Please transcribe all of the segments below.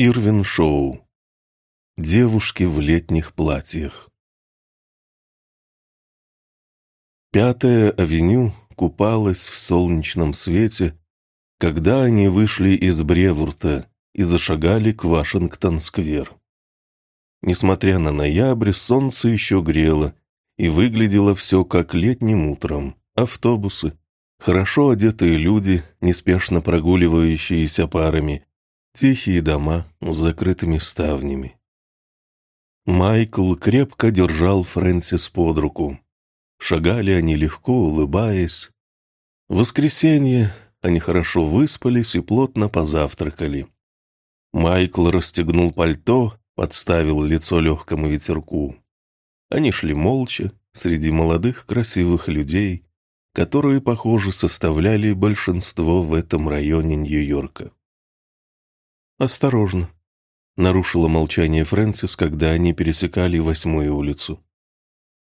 Ирвин Шоу. Девушки в летних платьях. Пятая авеню купалась в солнечном свете, когда они вышли из Бревурта и зашагали к Вашингтон-сквер. Несмотря на ноябрь, солнце еще грело, и выглядело все как летним утром. Автобусы, хорошо одетые люди, неспешно прогуливающиеся парами, Тихие дома с закрытыми ставнями. Майкл крепко держал Фрэнсис под руку. Шагали они легко, улыбаясь. В воскресенье они хорошо выспались и плотно позавтракали. Майкл расстегнул пальто, подставил лицо легкому ветерку. Они шли молча среди молодых красивых людей, которые, похоже, составляли большинство в этом районе Нью-Йорка. «Осторожно», — нарушила молчание Фрэнсис, когда они пересекали восьмую улицу.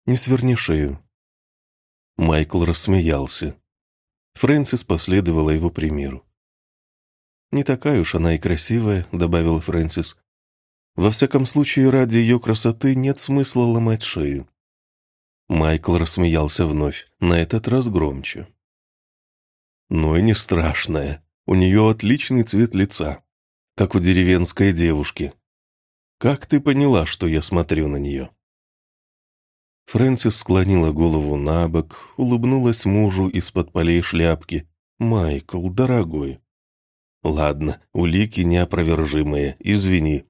«Не сверни шею». Майкл рассмеялся. Фрэнсис последовала его примеру. «Не такая уж она и красивая», — добавила Фрэнсис. «Во всяком случае, ради ее красоты нет смысла ломать шею». Майкл рассмеялся вновь, на этот раз громче. «Ну и не страшная. У нее отличный цвет лица как у деревенской девушки. Как ты поняла, что я смотрю на нее?» Фрэнсис склонила голову на бок, улыбнулась мужу из-под полей шляпки. «Майкл, дорогой». «Ладно, улики неопровержимые, извини.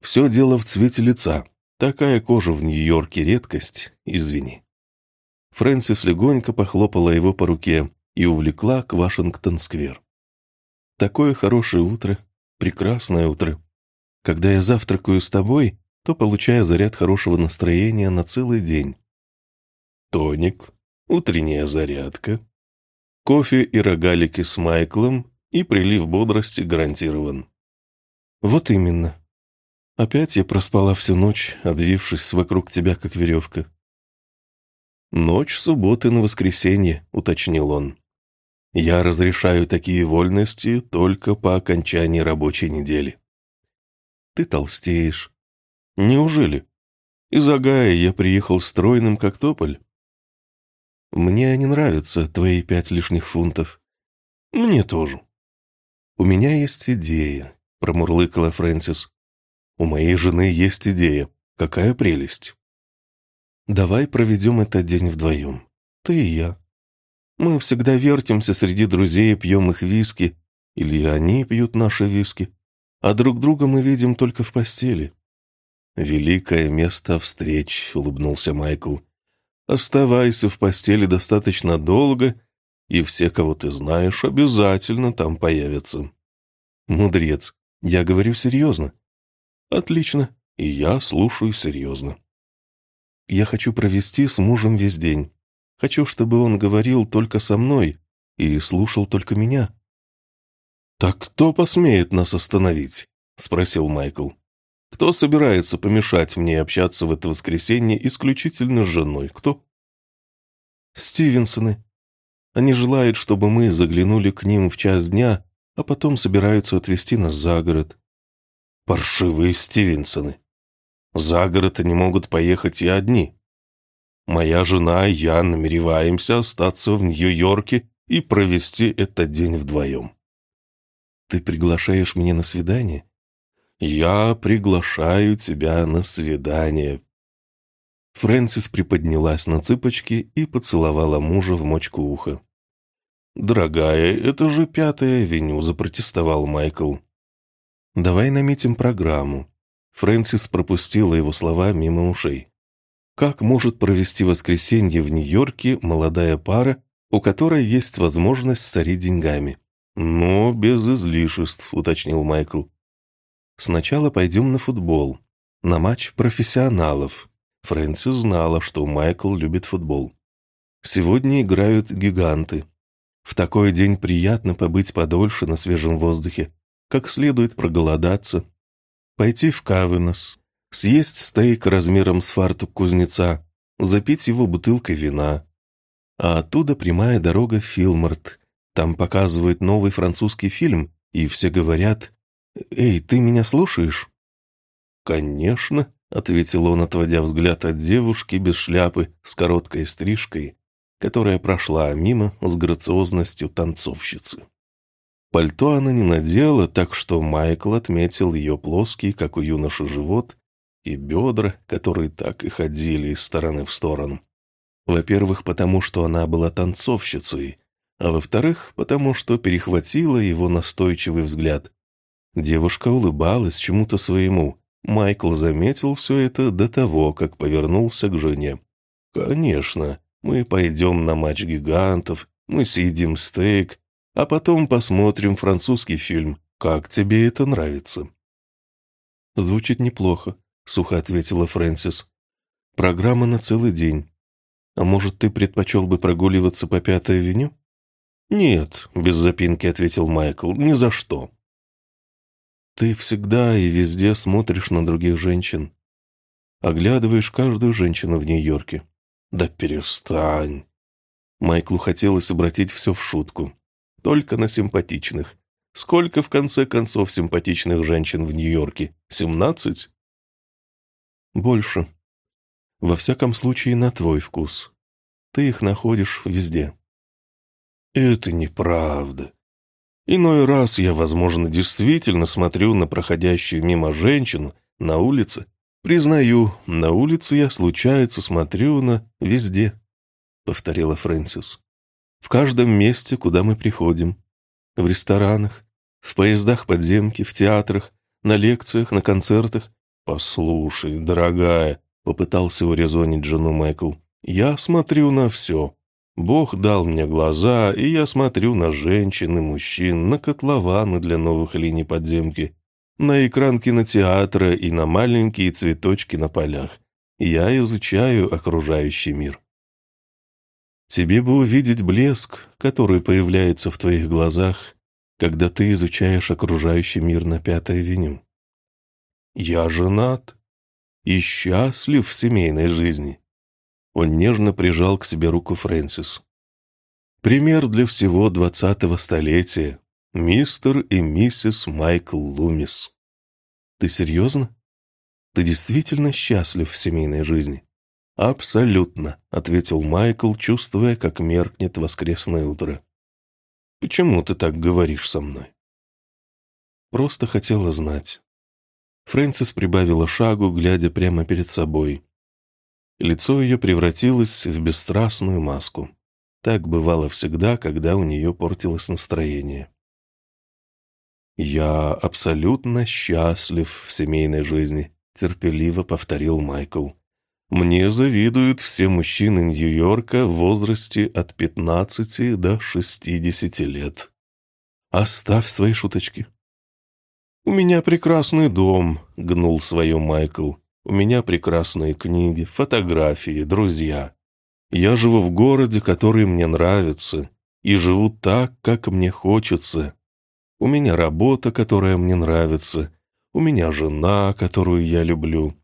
Все дело в цвете лица. Такая кожа в Нью-Йорке редкость, извини». Фрэнсис легонько похлопала его по руке и увлекла к Вашингтон-сквер. «Такое хорошее утро, прекрасное утро. Когда я завтракаю с тобой, то получаю заряд хорошего настроения на целый день. Тоник, утренняя зарядка, кофе и рогалики с Майклом и прилив бодрости гарантирован. Вот именно. Опять я проспала всю ночь, обвившись вокруг тебя, как веревка. «Ночь субботы на воскресенье», — уточнил он. Я разрешаю такие вольности только по окончании рабочей недели. Ты толстеешь. Неужели? Из Агая я приехал стройным, как тополь. Мне не нравятся твои пять лишних фунтов. Мне тоже. У меня есть идея, промурлыкала Фрэнсис. У моей жены есть идея. Какая прелесть. Давай проведем этот день вдвоем. Ты и я. Мы всегда вертимся среди друзей и пьем их виски, или они пьют наши виски, а друг друга мы видим только в постели. «Великое место встреч», — улыбнулся Майкл. «Оставайся в постели достаточно долго, и все, кого ты знаешь, обязательно там появятся». «Мудрец, я говорю серьезно». «Отлично, и я слушаю серьезно». «Я хочу провести с мужем весь день. Хочу, чтобы он говорил только со мной и слушал только меня». «Так кто посмеет нас остановить?» — спросил Майкл. «Кто собирается помешать мне общаться в это воскресенье исключительно с женой? Кто?» «Стивенсоны. Они желают, чтобы мы заглянули к ним в час дня, а потом собираются отвезти нас за город». «Паршивые Стивенсоны. За город они могут поехать и одни. Моя жена и я намереваемся остаться в Нью-Йорке и провести этот день вдвоем. Ты приглашаешь меня на свидание? Я приглашаю тебя на свидание. Фрэнсис приподнялась на цыпочки и поцеловала мужа в мочку уха. «Дорогая, это же пятая авеню», — запротестовал Майкл. «Давай наметим программу». Фрэнсис пропустила его слова мимо ушей. Как может провести воскресенье в Нью-Йорке молодая пара, у которой есть возможность сорить деньгами? «Ну, без излишеств», — уточнил Майкл. «Сначала пойдем на футбол, на матч профессионалов». Фрэнсис знала, что Майкл любит футбол. «Сегодня играют гиганты. В такой день приятно побыть подольше на свежем воздухе, как следует проголодаться, пойти в Кавенос, съесть стейк размером с фартук кузнеца, запить его бутылкой вина. А оттуда прямая дорога в Филмарт. Там показывают новый французский фильм, и все говорят Эй, ты меня слушаешь?» «Конечно», — ответил он, отводя взгляд от девушки без шляпы с короткой стрижкой, которая прошла мимо с грациозностью танцовщицы. Пальто она не надела, так что Майкл отметил ее плоский, как у юноши, живот и бедра, которые так и ходили из стороны в сторону. Во-первых, потому что она была танцовщицей, а во-вторых, потому что перехватила его настойчивый взгляд. Девушка улыбалась чему-то своему. Майкл заметил все это до того, как повернулся к жене. «Конечно, мы пойдем на матч гигантов, мы съедим стейк, а потом посмотрим французский фильм. Как тебе это нравится?» «Звучит неплохо», — сухо ответила Фрэнсис. «Программа на целый день. А может, ты предпочел бы прогуливаться по Пятой авеню?» «Нет», — без запинки ответил Майкл, — «ни за что». «Ты всегда и везде смотришь на других женщин. Оглядываешь каждую женщину в Нью-Йорке». «Да перестань». Майклу хотелось обратить все в шутку. Только на симпатичных. Сколько, в конце концов, симпатичных женщин в Нью-Йорке? Семнадцать? Больше. Во всяком случае, на твой вкус. Ты их находишь везде. Это неправда. Иной раз я, возможно, действительно смотрю на проходящую мимо женщину на улице. Признаю, на улице я, случается, смотрю на везде, — повторила Фрэнсис. В каждом месте, куда мы приходим. В ресторанах, в поездах подземки, в театрах, на лекциях, на концертах. «Послушай, дорогая», — попытался урезонить жену Майкл, — «я смотрю на все. Бог дал мне глаза, и я смотрю на женщин и мужчин, на котлованы для новых линий подземки, на экран кинотеатра и на маленькие цветочки на полях. Я изучаю окружающий мир. Тебе бы увидеть блеск, который появляется в твоих глазах, когда ты изучаешь окружающий мир на Пятой авеню. Я женат и счастлив в семейной жизни. Он нежно прижал к себе руку Фрэнсис. Пример для всего двадцатого столетия. Мистер и миссис Майкл Лумис. Ты серьезно? Ты действительно счастлив в семейной жизни? Абсолютно, ответил Майкл, чувствуя, как меркнет воскресное утро. Почему ты так говоришь со мной? Просто хотела знать. Фрэнсис прибавила шагу, глядя прямо перед собой. Лицо ее превратилось в бесстрастную маску. Так бывало всегда, когда у нее портилось настроение. «Я абсолютно счастлив в семейной жизни», — терпеливо повторил Майкл. «Мне завидуют все мужчины Нью-Йорка в возрасте от 15 до 60 лет. Оставь свои шуточки». «У меня прекрасный дом», — гнул свое Майкл. У меня прекрасные книги, фотографии, друзья. Я живу в городе, который мне нравится, и живу так, как мне хочется. У меня работа, которая мне нравится. У меня жена, которую я люблю.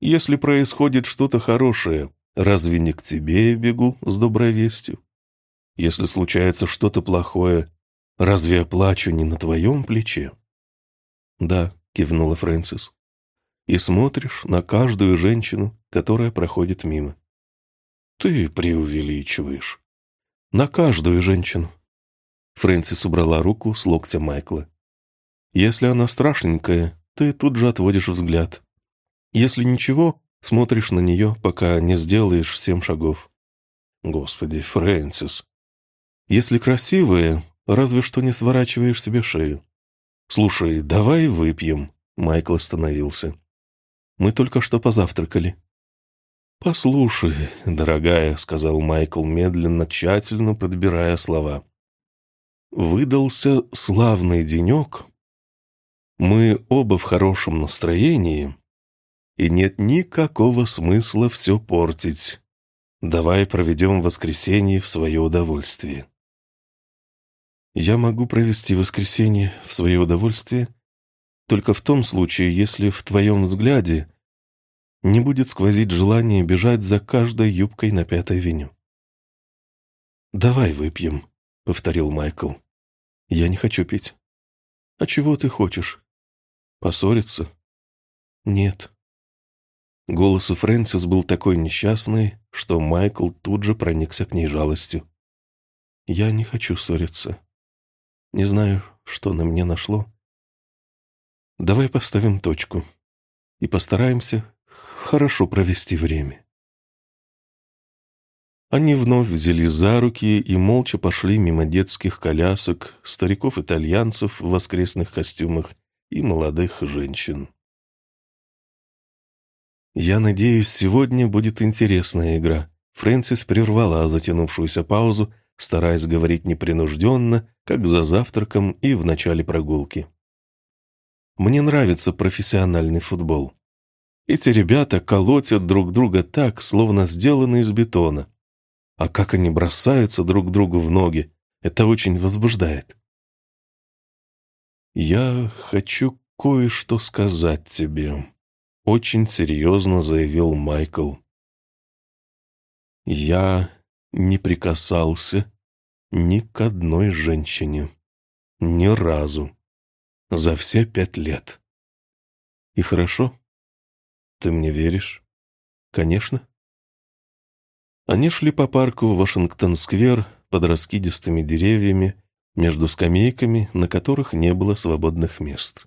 Если происходит что-то хорошее, разве не к тебе я бегу с доброй вестью? Если случается что-то плохое, разве я плачу не на твоем плече? Да, кивнула Фрэнсис и смотришь на каждую женщину, которая проходит мимо. Ты преувеличиваешь. На каждую женщину. Фрэнсис убрала руку с локтя Майкла. Если она страшненькая, ты тут же отводишь взгляд. Если ничего, смотришь на нее, пока не сделаешь семь шагов. Господи, Фрэнсис. Если красивая, разве что не сворачиваешь себе шею. Слушай, давай выпьем. Майкл остановился. Мы только что позавтракали». «Послушай, дорогая», — сказал Майкл медленно, тщательно подбирая слова. «Выдался славный денек. Мы оба в хорошем настроении, и нет никакого смысла все портить. Давай проведем воскресенье в свое удовольствие». «Я могу провести воскресенье в свое удовольствие только в том случае, если в твоем взгляде не будет сквозить желание бежать за каждой юбкой на пятой веню. «Давай выпьем», — повторил Майкл. «Я не хочу пить». «А чего ты хочешь? Поссориться? Нет. Голос у Фрэнсис был такой несчастный, что Майкл тут же проникся к ней жалостью. Я не хочу ссориться. Не знаю, что на мне нашло. Давай поставим точку и постараемся хорошо провести время. Они вновь взялись за руки и молча пошли мимо детских колясок, стариков-итальянцев в воскресных костюмах и молодых женщин. «Я надеюсь, сегодня будет интересная игра». Фрэнсис прервала затянувшуюся паузу, стараясь говорить непринужденно, как за завтраком и в начале прогулки. «Мне нравится профессиональный футбол. Эти ребята колотят друг друга так, словно сделаны из бетона. А как они бросаются друг другу в ноги, это очень возбуждает. «Я хочу кое-что сказать тебе», — очень серьезно заявил Майкл. «Я не прикасался ни к одной женщине. Ни разу. За все пять лет. И хорошо?» Ты мне веришь? Конечно. Они шли по парку Вашингтон-сквер под раскидистыми деревьями, между скамейками, на которых не было свободных мест.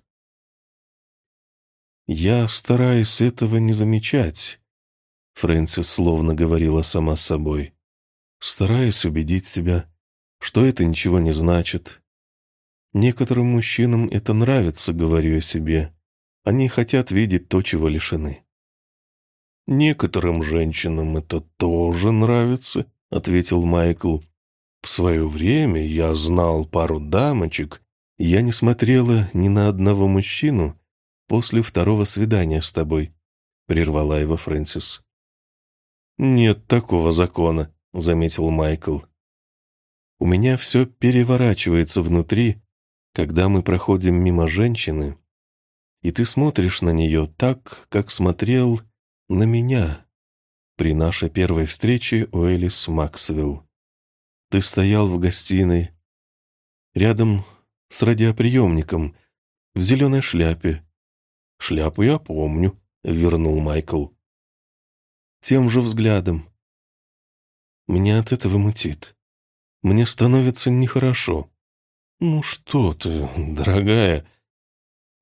«Я стараюсь этого не замечать», — Фрэнсис словно говорила сама с собой. «Стараюсь убедить себя, что это ничего не значит. Некоторым мужчинам это нравится, говорю я себе. Они хотят видеть то, чего лишены. «Некоторым женщинам это тоже нравится», — ответил Майкл. «В свое время я знал пару дамочек. Я не смотрела ни на одного мужчину после второго свидания с тобой», — прервала его Фрэнсис. «Нет такого закона», — заметил Майкл. «У меня все переворачивается внутри, когда мы проходим мимо женщины, и ты смотришь на нее так, как смотрел на меня при нашей первой встрече у Элис Максвелл. Ты стоял в гостиной, рядом с радиоприемником, в зеленой шляпе. Шляпу я помню, вернул Майкл. Тем же взглядом. Меня от этого мутит. Мне становится нехорошо. Ну что ты, дорогая,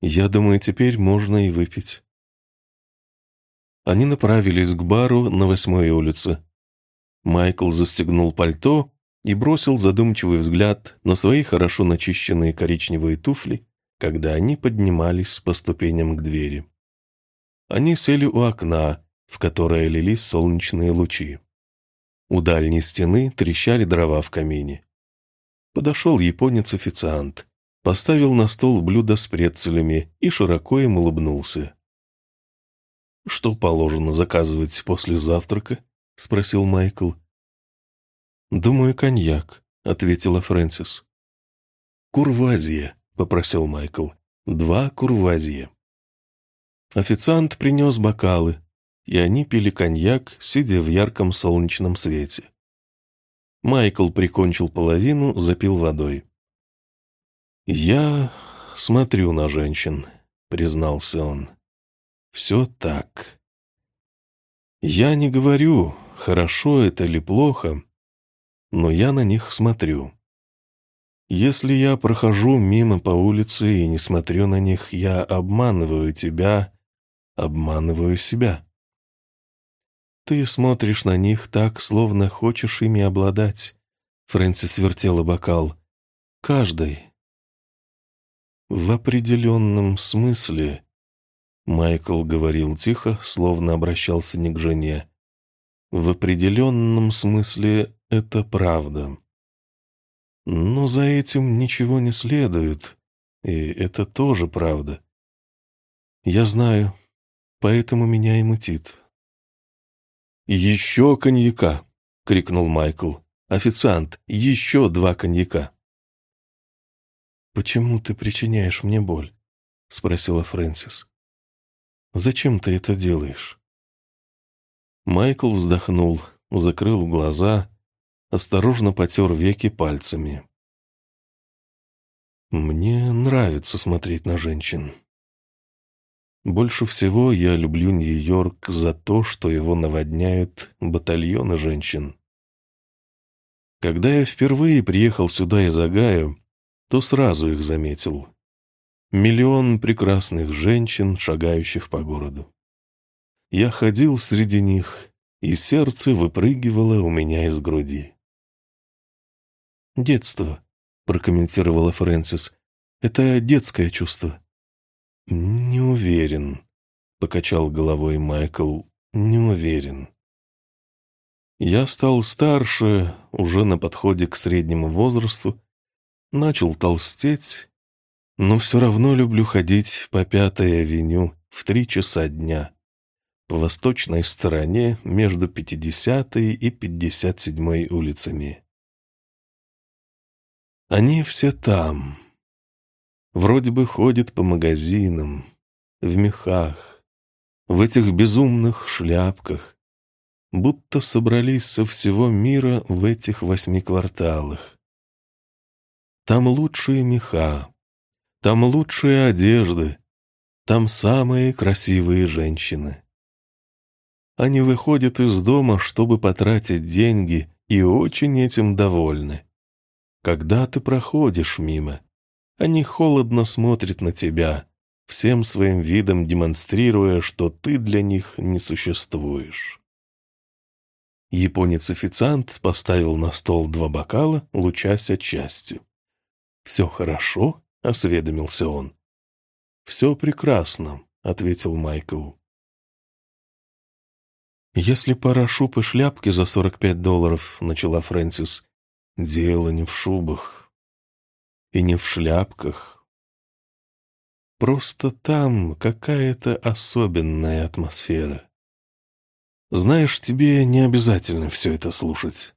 я думаю, теперь можно и выпить. Они направились к бару на восьмой улице. Майкл застегнул пальто и бросил задумчивый взгляд на свои хорошо начищенные коричневые туфли, когда они поднимались по ступеням к двери. Они сели у окна, в которое лились солнечные лучи. У дальней стены трещали дрова в камине. Подошел японец-официант поставил на стол блюдо с прецелями и широко им улыбнулся. «Что положено заказывать после завтрака?» — спросил Майкл. «Думаю, коньяк», — ответила Фрэнсис. «Курвазия», — попросил Майкл. «Два курвазия». Официант принес бокалы, и они пили коньяк, сидя в ярком солнечном свете. Майкл прикончил половину, запил водой. «Я смотрю на женщин», — признался он. «Все так. Я не говорю, хорошо это или плохо, но я на них смотрю. Если я прохожу мимо по улице и не смотрю на них, я обманываю тебя, обманываю себя. Ты смотришь на них так, словно хочешь ими обладать. Фрэнсис вертела бокал. Каждый, в определенном смысле, Майкл говорил тихо, словно обращался не к жене. В определенном смысле это правда. Но за этим ничего не следует, и это тоже правда. Я знаю, поэтому меня и мутит. «Еще коньяка!» — крикнул Майкл. «Официант, еще два коньяка!» «Почему ты причиняешь мне боль?» — спросила Фрэнсис. «Зачем ты это делаешь?» Майкл вздохнул, закрыл глаза, осторожно потер веки пальцами. «Мне нравится смотреть на женщин. Больше всего я люблю Нью-Йорк за то, что его наводняют батальоны женщин. Когда я впервые приехал сюда из Огайо, то сразу их заметил. Миллион прекрасных женщин, шагающих по городу. Я ходил среди них, и сердце выпрыгивало у меня из груди. «Детство», — прокомментировала Фрэнсис, — «это детское чувство». «Не уверен», — покачал головой Майкл, — «не уверен». Я стал старше, уже на подходе к среднему возрасту, начал толстеть, но все равно люблю ходить по Пятой авеню в три часа дня, по восточной стороне между 50-й и 57-й улицами. Они все там, Вроде бы ходит по магазинам, в мехах, в этих безумных шляпках, будто собрались со всего мира в этих восьми кварталах. Там лучшие меха, там лучшие одежды, там самые красивые женщины. Они выходят из дома, чтобы потратить деньги, и очень этим довольны. Когда ты проходишь мимо — они холодно смотрят на тебя, всем своим видом демонстрируя, что ты для них не существуешь. Японец-официант поставил на стол два бокала, лучась от счастья. «Все хорошо?» — осведомился он. «Все прекрасно», — ответил Майкл. «Если пара шуб и шляпки за сорок пять долларов», — начала Фрэнсис, — «дело не в шубах и не в шляпках. Просто там какая-то особенная атмосфера. Знаешь, тебе не обязательно все это слушать.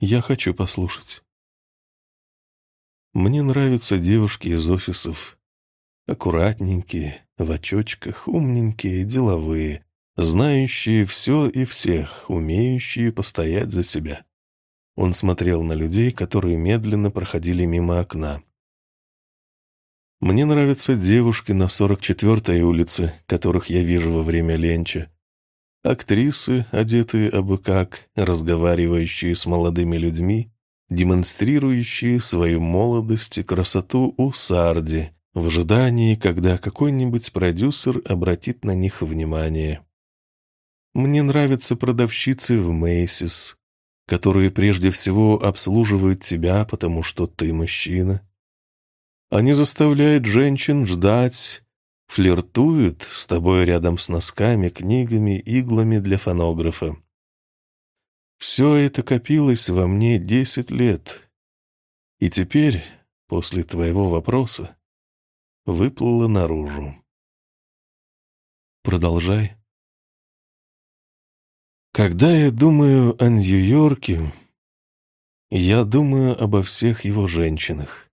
Я хочу послушать. Мне нравятся девушки из офисов. Аккуратненькие, в очочках, умненькие, деловые, знающие все и всех, умеющие постоять за себя. Он смотрел на людей, которые медленно проходили мимо окна. «Мне нравятся девушки на 44-й улице, которых я вижу во время ленча. Актрисы, одетые абы как, разговаривающие с молодыми людьми, демонстрирующие свою молодость и красоту у Сарди, в ожидании, когда какой-нибудь продюсер обратит на них внимание. Мне нравятся продавщицы в Мейсис, которые прежде всего обслуживают тебя, потому что ты мужчина. Они заставляют женщин ждать, флиртуют с тобой рядом с носками, книгами, иглами для фонографа. Все это копилось во мне десять лет. И теперь, после твоего вопроса, выплыло наружу. Продолжай. Когда я думаю о Нью-Йорке, я думаю обо всех его женщинах.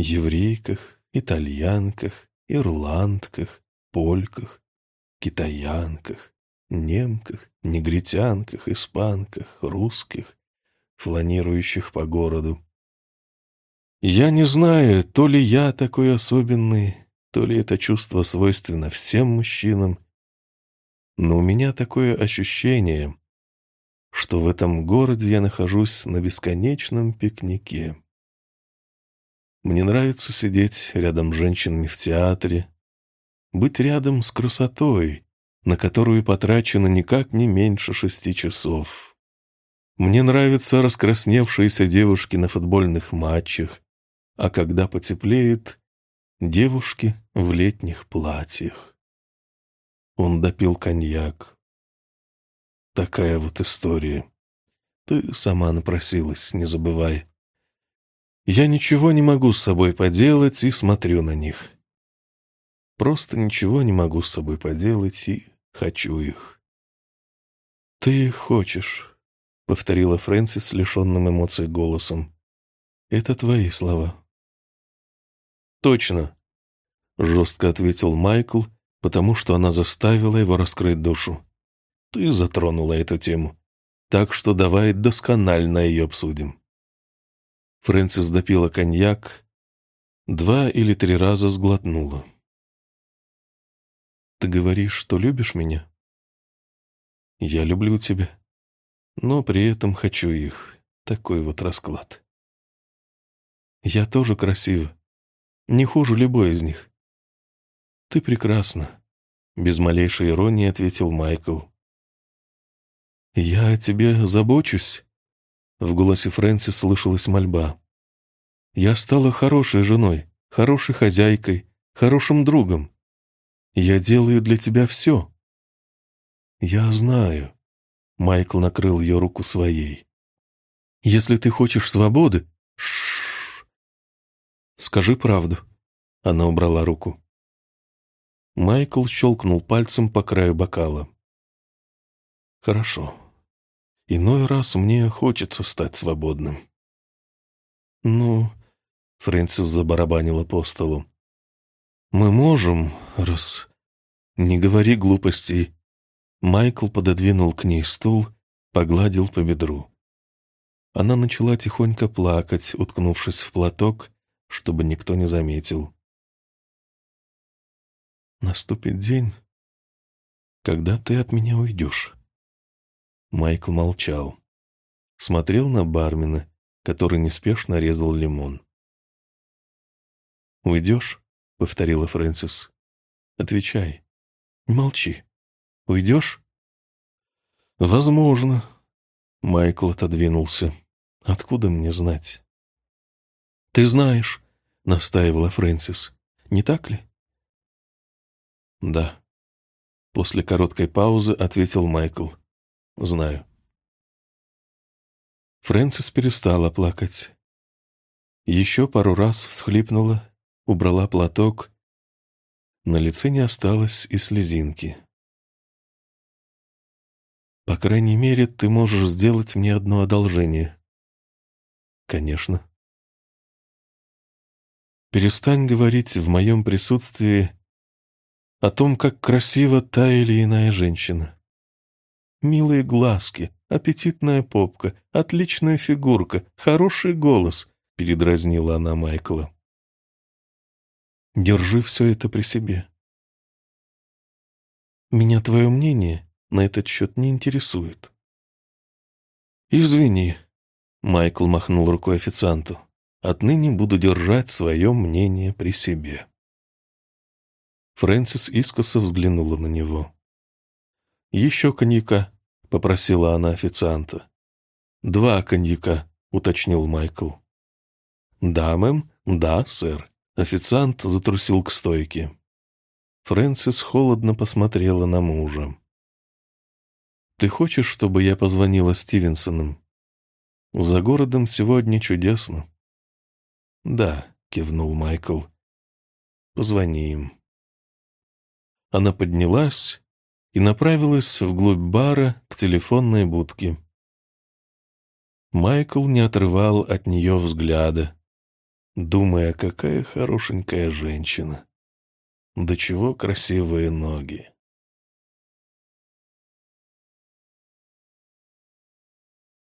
Еврейках, итальянках, ирландках, польках, китаянках, немках, негритянках, испанках, русских, фланирующих по городу. Я не знаю, то ли я такой особенный, то ли это чувство свойственно всем мужчинам, но у меня такое ощущение, что в этом городе я нахожусь на бесконечном пикнике. Мне нравится сидеть рядом с женщинами в театре, быть рядом с красотой, на которую потрачено никак не меньше шести часов. Мне нравятся раскрасневшиеся девушки на футбольных матчах, а когда потеплеет, девушки в летних платьях. Он допил коньяк. Такая вот история. Ты сама напросилась, не забывай. Я ничего не могу с собой поделать и смотрю на них. Просто ничего не могу с собой поделать и хочу их. «Ты хочешь», — повторила Фрэнсис лишенным эмоций голосом. «Это твои слова». «Точно», — жестко ответил Майкл, — потому что она заставила его раскрыть душу. Ты затронула эту тему, так что давай досконально ее обсудим. Фрэнсис допила коньяк, два или три раза сглотнула. Ты говоришь, что любишь меня? Я люблю тебя, но при этом хочу их. Такой вот расклад. Я тоже красива. Не хуже любой из них. Ты прекрасна. Без малейшей иронии ответил Майкл. «Я о тебе забочусь», — в голосе Фрэнсис слышалась мольба. «Я стала хорошей женой, хорошей хозяйкой, хорошим другом. Я делаю для тебя все». «Я знаю», — Майкл накрыл ее руку своей. «Если ты хочешь свободы...» Ш «Скажи правду», — она убрала руку. Майкл щелкнул пальцем по краю бокала. «Хорошо. Иной раз мне хочется стать свободным». «Ну...» — Фрэнсис забарабанила по столу. «Мы можем, раз...» «Не говори глупостей». Майкл пододвинул к ней стул, погладил по бедру. Она начала тихонько плакать, уткнувшись в платок, чтобы никто не заметил. Наступит день, когда ты от меня уйдешь. Майкл молчал. Смотрел на бармена, который неспешно резал лимон. «Уйдешь?» — повторила Фрэнсис. «Отвечай. Молчи. Уйдешь?» «Возможно». Майкл отодвинулся. «Откуда мне знать?» «Ты знаешь», — настаивала Фрэнсис. «Не так ли?» «Да». После короткой паузы ответил Майкл. «Знаю». Фрэнсис перестала плакать. Еще пару раз всхлипнула, убрала платок. На лице не осталось и слезинки. «По крайней мере, ты можешь сделать мне одно одолжение». «Конечно». «Перестань говорить в моем присутствии о том, как красива та или иная женщина. Милые глазки, аппетитная попка, отличная фигурка, хороший голос, передразнила она Майкла. Держи все это при себе. Меня твое мнение на этот счет не интересует. Извини, Майкл махнул рукой официанту. Отныне буду держать свое мнение при себе. Фрэнсис искоса взглянула на него. «Еще коньяка», — попросила она официанта. «Два коньяка», — уточнил Майкл. «Да, мэм, да, сэр». Официант затрусил к стойке. Фрэнсис холодно посмотрела на мужа. «Ты хочешь, чтобы я позвонила Стивенсонам? За городом сегодня чудесно». «Да», — кивнул Майкл. «Позвони им». Она поднялась и направилась вглубь бара к телефонной будке. Майкл не отрывал от нее взгляда, думая, какая хорошенькая женщина. До чего красивые ноги.